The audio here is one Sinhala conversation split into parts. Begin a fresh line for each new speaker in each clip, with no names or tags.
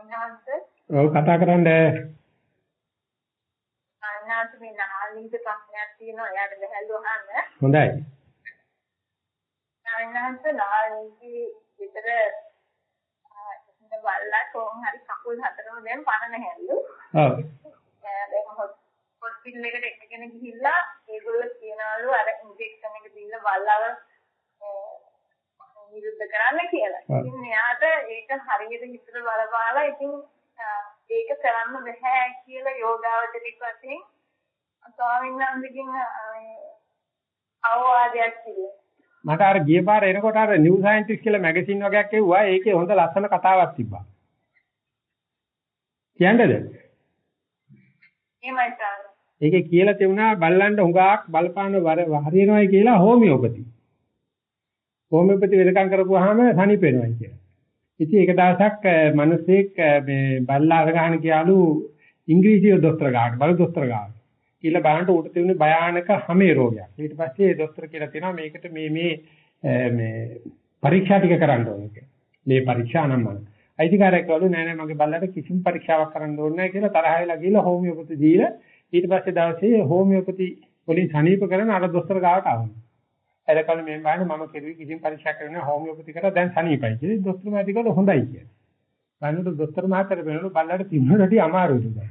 ඔව් කතා කරන්න.
අනාත් මේ නාලීද ප්‍රශ්නයක් තියෙනවා එයාට බහැල්ලු අහන්න.
හොඳයි.
අනාත් නාලීගේ විතර ඉන්න බල්ලා කොහොම හරි කකුල් හතරම දැන් පණ නැහැලු.
ඔව්.
දැන් හොස්පිටල් එකට එකගෙන ගිහිල්ලා ඒගොල්ලෝ කියනවලු අර ඉන්ජෙක්ෂන් එක දීලා බල්ලාව නිරුද්ධ කරන්න කියලා. ඉතින් ඒක හරියට හිතට බලපාලා ඉතින් ඒක කරන්න බෑ කියලා යෝගාවචරික වශයෙන් ස්වාමීන් වහන්සේගෙන් අවවාදයක් කිව්වා.
මට අර ගිය පාර එනකොට අර නිව් සයන්ටිස්ට් කියලා මැගසින් වගේක් එව්වා. ඒකේ හොඳ ලස්සන කතාවක් තිබ්බා. කියන්නද?
එහෙමයි සාර.
ඒකේ කියලා තියුණා බල්ලන්ට හුඟක් බලපාන හරියනවායි කියලා හෝමියෝපති. හෝමියෝපති වෙදකම් කරපුවාම සනීප වෙනවායි කියලා. ඉතින් එක දවසක් මිනිස්සෙක් මේ බල්ලා අරගහන කියාලු ඉංග්‍රීසි දොස්තර ගාවට බල දොස්තර ගාවට. කියලා බලන්න උට තිබුණේ භයානක හැමේ රෝගයක්. ඊට පස්සේ දොස්තර කියලා තියෙනවා මේකට මේ මේ මේ පරීක්ෂා ටික කරන්න ඕනේ කියලා. මේ පරීක්ෂා නම් මම. අයිතිකාරයෙක් කවලු නෑ නෑ මගේ බල්ලට කිසිම පරීක්ෂාවක් කරන්න ඕනේ නෑ කියලා තරහ වෙලා ගිහලා හෝමියෝපති දීලා ඊට පස්සේ දවසේ හෝමියෝපති වලින් සනීප කරන අර දොස්තර ගාවට ආවම. එලකල් මේ බාන මම කෙරුවේ කිසිම පරීක්ෂා කරන්නේ හෝමියෝපති කරා දැන් සනීපයි කියලා දොස්තර මහත්තයා කිව්වා හොඳයි කියලා. බලනකොට දොස්තර මහත්තයාට වෙනකොට බල්ලට තිබුණට අමාරුයි දැන්.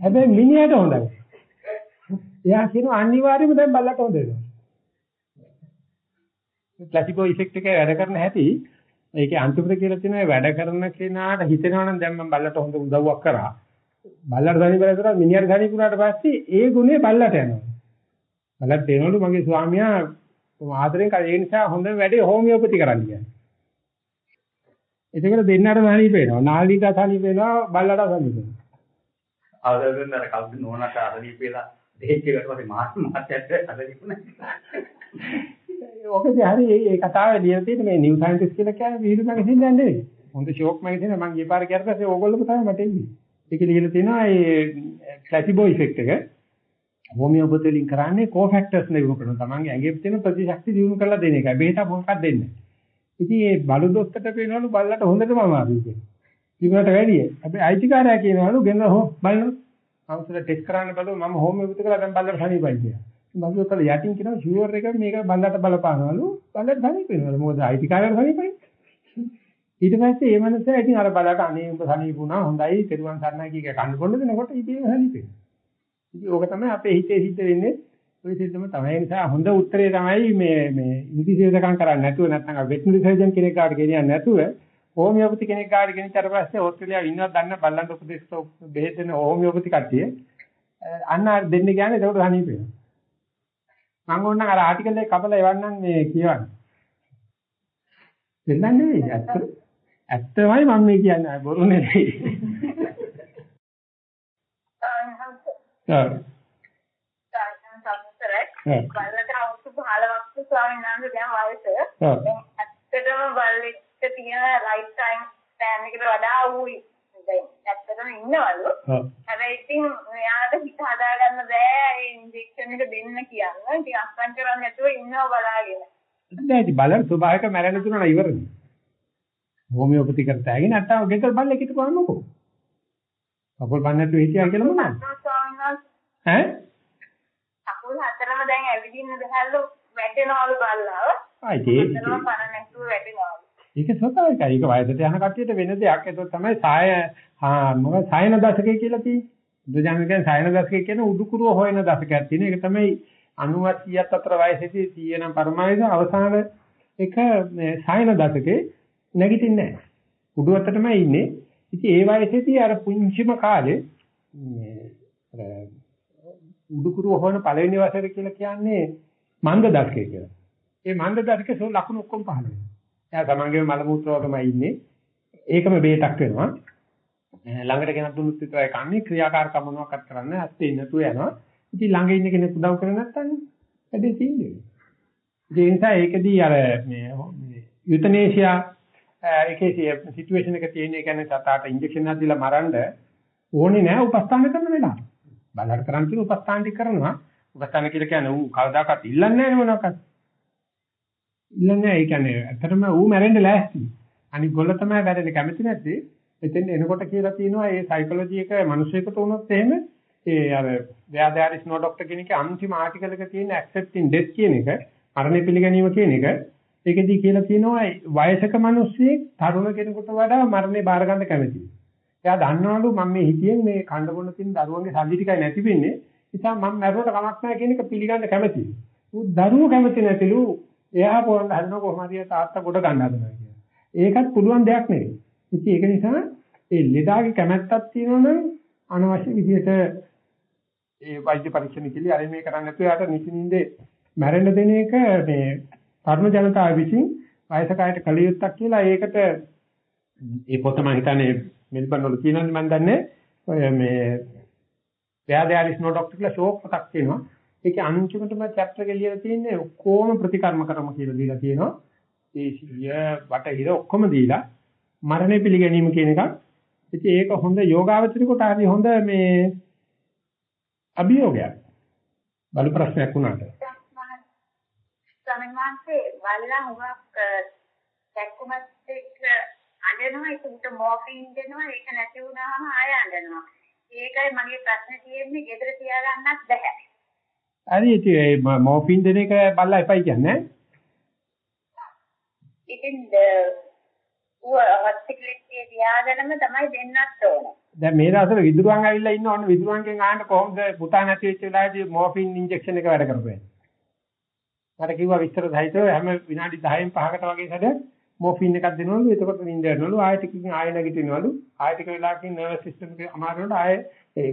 හැබැයි මිනිහට හොඳයි. එයා කියනවා අනිවාර්යයෙන්ම දැන් බල්ලට හොඳ වෙනවා. ප්ලාසිබෝ ඉෆෙක්ට් එක වැඩ කරන හැටි ඒකේ අන්තිමට කියලා තියෙනවා වැඩ කරන කෙනාට හිතෙනවා නම් දැන් මම බල්ලට හොඳ උදව්වක් කරා. බල්ලට ධනිබල කරා මිනිහට ධනිපුණාට පස්සේ ඒ ගුණේ බල්ලට යනවා. බල්ලට තේනවලු මගේ ස්වාමියා ආදරෙන් ඒ නිසා හොඳ වැඩේ හෝමියෝපති කරන්න කියන්නේ. එතකොට දෙන්නට ධනිප වෙනවා. නාලිකට ධනිප වෙනවා බල්ලට ධනිප වෙනවා.
අවදෙන් අර කවුද නෝනට අසනීප වෙලා දෙහෙත් එකට පස්සේ මාත් මාත්‍යත් අසනීප නැහැ.
ඔකදී හරි මේ කතාවේ ලියලා තියෙන මේ නිව් සයන්ටිස්ට් කියලා කියන්නේ විහිළු මැගසින් දැන් නෙවෙයි. හොඳ ෂෝක් මැගසින් මම ගිය පාර ගියාට පස්සේ ඕගොල්ලෝම තමයි මට එන්නේ. ඒක ලියලා තියෙනවා මේ ප්ලාසිබෝ ඉෆෙක්ට් එක. හෝමියෝපති වලින් කරන්නේ කෝෆැක්ටර්ස් නෙවෙයි කරන තමන්ගේ ඇඟේ තියෙන ප්‍රතිශක්ති දිනු කරලා දෙන එකයි. බෙහෙත මොකක්ද දෙන්නේ. ඉතින් මේ බලු දොස්තරට පේනවලු බල්ලට හොඳටම අමාරුයි කියන්නේ. ඉන්නට වැඩිය. හැබැයි අයිතිකාරයා කියනවලු ගෙනල හො බලන්න. අවුසල ටෙස්ට් කරන්න බලුව මම හෝමියෝපති කරලා දැන් බල්ලට සනීපයි කියලා. මම කල යටින් කියනවා ෂුවර් එක මේක බල්ලට බලපානවලු. බල්ලට සනීප වෙනවලු. මොකද අයිතිකාරයා සනීපයි. ඊට පස්සේ ඒ මනුස්සයා ඉතින් අර බලට අනේ උඹ සනීප වුණා හොඳයි තෙරුවන් සරණයි කිය කන්න කොන්න දෙනකොට ඉතින් සනීප වෙනවා. ඉතින් ඕක තමයි අපේ හිතේ සිද්ධ වෙන්නේ. ඔය සිද්ධම තමයි. ඒ නිසා හොඳ උත්තරේ තමයි මේ මේ ඉංග්‍රීසියෙන් කරන්නේ නැතුව නැත්නම් වෙටනරි සර්ජන් කෙනෙක් කාට ගෙනියන්නේ නැතුව හෝමියෝපති කෙනෙක් ගාඩ ගෙනිච්චාට පස්සේ ඕස්ට්‍රේලියාව ඉන්නවත් දන්න බල්ලන්ට උපදේශ බෙහෙත් දෙන හෝමියෝපති කට්ටිය. අන්න දෙන්න කියන්නේ ඒකට හනීප වෙනවා මම ඕනනම් අර ආටිකල් එක කපලා එවන්නම් මේ කියවන්න. දෙන්නන්නේ නෙවෙයි. ඇත්ත. ඇත්තමයි මම මේ කියන්නේ. බොරු නෙවෙයි.
බල්ලට අවුරුදු 15ක් ස්වාමීන් වහන්සේ දැන් වයස. ඇත්තටම බල්ලෙක් තියෙන රයිට් ටයිම් ස්පෑන් එකට වඩා ඌ දැන් ඇත්තටම ඉන්නවලු. හැබැයි ඉතින් මෙයාට හිත හදාගන්න බෑ ඒ ඉන්ජෙක්ෂන් එක දෙන්න කියන්න. ඉතින් අස්සන් කරන්නේ නැතුව ඉන්නව බලාගෙන.
දැන් බලන්න ස්වභාවික මැරෙන්න තුනන ඉවරනේ. හෝමියෝපති කරතයි නැත්තම් ගෙදර බල්ලෙක් හිටපුවාමකෝ. කකුල් බන්නට හිටියා කියලා මොනවද? ඈ?
කකුල් හතරම දැන් ඇවිදින්න බැහැලු වැටෙනවලු බල්ලාව.
ආ ඒක.
හතරම පණ නැතුව වැටෙනවලු.
ඒක ස්වභාවිකයි. ඒක වයසට යන කට්ටියට වෙන දෙයක්. ඒක තමයි සාය මොකද සායන දශකය කියලා තියෙන්නේ. බුදුජානක කියන්නේ සායන දශකය කියන උඩුකුරුව හොයන දශකයක් තියෙන. ඒක තමයි 90 100ත් අතර වයසේදී 100 නම් පරමායස අවසාන එක සායන දශකේ නැගිටින්නේ නැහැ. උඩු අතටමයි ඉන්නේ. ඉතින් ඒ වයසේදී අර පුංචිම කාලේ මේ උඩුකුරුව හොයන පළවෙනි වසරේ කියලා කියන්නේ මන්ද දශකය කියලා. ඒ මන්ද දශකේ සෝ ලකුණු ඔක්කොම පහළ වෙනවා. එයා තමන්ගේම මල මූත්‍ර වගේමයි ඉන්නේ. ඒකම බේතක් වෙනවා. ළඟට ගෙනත් දුන්නොත් විතරයි කන්නේ ක්‍රියාකාරකම මොනවක්වත් කරන්නේ නැත්te නැතුව යනවා. ඉතින් ළඟ ඉන්න කෙනෙක් උදව් කරේ නැත්නම් වැඩේ තියෙන්නේ. ඒ නිසා ඒකදී අර මේ යුතනේෂියා ඒකේ සිටුේෂන් එක තියෙන එක කියන්නේ සතාට ඉන්ජෙක්ෂන් එකක් දීලා මරන්න ඕනේ නැහැ උපස්ථාන කරන වෙලාව. බලන්න කරන් තියෙන උපස්ථාන ටික කරනවා. උපස්ථාන කියලා කියන්නේ ඌ කවදාකවත් ඉල්ලන්නේ නැහැ මොනවාක්වත්. ඉල්ලන්නේ ඒ කියන්නේ ඇත්තටම ඌ මැරෙන්න ලෑස්ති. අනිත් ගොල්ල තමයි වැඩේ කැමති නැත්තේ. එතෙන් එනකොට කියලා තියෙනවා ඒ සයිකොලොජි එක මිනිස්සෙකුට වුණොත් එහෙම ඒ අර ව්‍යාධාරිස් නෝ ડોක්ටර් කියන එකේ අන්තිම ආටිකල් එක තියෙන accepting death කියන එක මරණය පිළිගැනීම කියන එක ඒකෙදි කියලා තියෙනවා වයසක මිනිස්සෙක් තරුණ කෙනෙකුට වඩා මරණය බාර ගන්න කැමතියි. එයා දන්නවලු මම මේ හිතියෙන් මේ කණ්ඩ බොන්න තියෙන දරුවන්ගේ සල්ලි ටිකයි නැති වෙන්නේ. නිසා මම මැරුවට කමක් නැහැ කියන එක පිළිගන්න කැමතියි. උ දරුවෝ කැමති නැතිලු එයා පොරන්න හදන කොහොම හරි තාත්තා කොට ගන්න හදනවා කියලා. ඒකත් පුළුවන් දෙයක් නෙවෙයි. ඉතින් ඒක නිසා ඒ ලෙඩාගේ කැමැත්තක් තියෙනවනම් අනවශ්‍ය විදිහට ඒ වෛද්‍ය පරීක්ෂණ කිලි අර මේ කරන්නේ නැතුව යාට නිසින්ින්දේ මැරෙන්න දෙන එක මේ තරුණ ජනතාව විසින් වයසකයට කලියුත්තක් කියලා ඒකට ඒ පොත මම හිතන්නේ මෙල්බන් වල කියනවානේ මම දන්නේ ඔය මේ ව්‍යාධයාලිස් නෝ ડોක්ටර් කියලා ෂෝක් පොතක් කියනවා. ඒකේ අන්තිමටම චැප්ටර් එක ලියලා තියෙන්නේ ඔක්කොම ප්‍රතිකර්ම කරම කියලා දීලා තියෙනවා. දේශීය වටහිර ඔක්කොම දීලා මරණය පිළිගැනීම කියන එකක්. ඉතින් ඒක හොඳ යෝගාවචරිකට හරි හොඳ මේ අභියෝගයක්. බලු ප්‍රශ්නයක් වුණාට.
ස්වාමීන් වහන්සේ වල්ලා හුඟක් දැක්කුමත් එක්ක අඬනවා ඒක උට මෝෆින් දෙනවා ඒක නැති වුණාම ආය අඬනවා. ඒකයි මගේ ප්‍රශ්නේ තියෙන්නේ ගෙදර තියාගන්නත් බැහැ.
හරි ඉතින් මෝෆින් දෙන එක බල්ලා එපයි කියන්නේ.
ඉතින් ඌ හොස්පිටල් එකේ තියාගෙනම තමයි දෙන්නත් ඕනේ.
දැන් මේ දවස්වල විදුරුවන් ඇවිල්ලා ඉන්න ඕන. විදුරුවන්ගෙන් අහන්න කොහොමද පුතා නැති වෙච්ච වෙලාවේදී මෝෆින් ඉන්ජෙක්ෂන් එක වැඩ කරපුවේ මට කිව්වා විස්තර සහිතව හැම විනාඩි 10න් 5කට වගේ සැරයක් මෝෆින් එකක් දෙනවලු. එතකොට නිින්ද යනවලු. ආයෙ ටිකකින් ආයෙ නැගිටිනවලු. ආයෙ ටික වෙලාවකින් නර්වස් සිස්ටම් එක අමාරුනොත් ආයෙ ඒ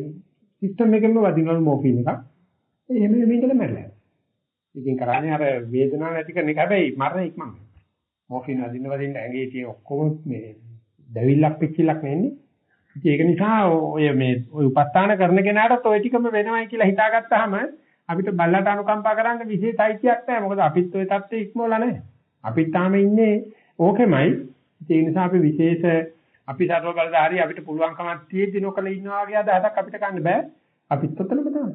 සිස්ටම් එකෙන්ම වදිනවලු මෝෆින් එකක්. එහෙම මේකද මැරෙලා ඉතින් කරන්නේ අර වේදනාව නැති කරන එක. හැබැයි මරණ ඉක්මන මෝෆින් අදින්න වදින්න ඇඟේ තියෙන ඔක්කොම මේ දැවිල්ලක් පිච්චිලක් නෙන්නේ. ඉතින් ඒක නිසා ඔය මේ ඔය උපස්ථාන කරන කෙනාට ඔය ටිකම වෙනවයි කියලා හිතාගත්තාම අපිට බල්ලට අනුකම්පා කරන්න විශේෂ අයිතියක් නැහැ. මොකද අපිත් ඔය தත්ත්වෙ ඉක්මවලා නැහැ. අපිත් තාම ඉන්නේ ඕකෙමයි. ඒ නිසා අපි විශේෂ අපි සර්ව බලධාරී අපිට පුළුවන්කමක් තියෙද්දි නොකල ඉන්නවා වගේ අදහසක් අපිට ගන්න බෑ. අපිත් ඔතනම තමයි.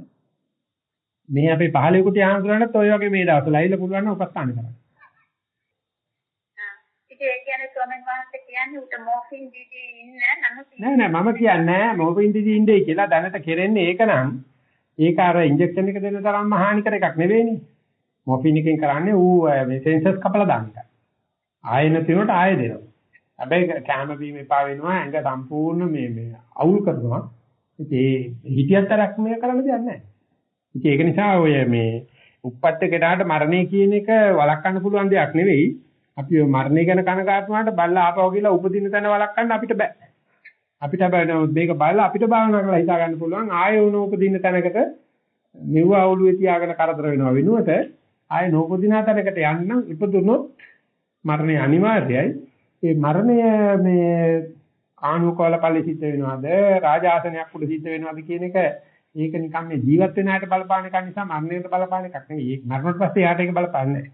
මේ අපේ පහලේ කුටි ආන්දරණත් ඔය වගේ මේ දවස්වල ඇවිල්ලා පුළුවන් නම් උපස්ථාන කරන්න. නෑ නෑ මම කියන්නේ මෝෆින් දීදී ඉන්නේ කියලා දැනට කෙරෙන්නේ ඒක නම් ඒක අර ඉන්ජෙක්ෂන් එක දෙන්න තරම්ම හානිකර එකක් නෙවෙයිනේ. මෝෆින් එකෙන් කරන්නේ ඌ මේ සෙන්සර්ස් කපලා දාන එක. ආයෙ නැතිනොට ආයෙ දෙනවා. හැබැයි කැම බීම එපා වෙනවා ඇඟ සම්පූර්ණ මේ මේ අවුල් කරනවා. ඉතින් හිතියත් තරක් මේ කරන්න දෙයක් නැහැ. ඉතින් ඒක නිසා ඔය මේ උප්පත්ති කෙනාට මරණය කියන එක වළක්වන්න පුළුවන් දෙයක් නෙවෙයි. අපි ඔය මරණය ගැන කනගාටු වුණාට බල්ලා ආපහු ගිහලා උපදින තැන වළක්වන්න අපිට බෑ. අපිට හැබැයි මේක බලලා අපිට භාවනා කරලා හිතා ගන්න පුළුවන් ආයෙ උන උපදින තැනකට මෙව අවුලුවේ තියාගෙන කරදර වෙනවා වෙනුවට ආයෙ නෝපදිනා තැනකට යන්න ඉපදුනොත් මරණය අනිවාර්යයි. ඒ මරණය මේ කාණුකවල පල්ලි සිද්ධ වෙනවද රාජාසනයක් උඩ සිද්ධ වෙනවද කියන එක ඒක නිකන් මේ ජීවත් වෙන හැට බලපාන එක නිසා මරණයට බලපාන එකක් නෙවෙයි. ඒක මරණයට පස්සේ යාට ඒක බලපාන්නේ නැහැ.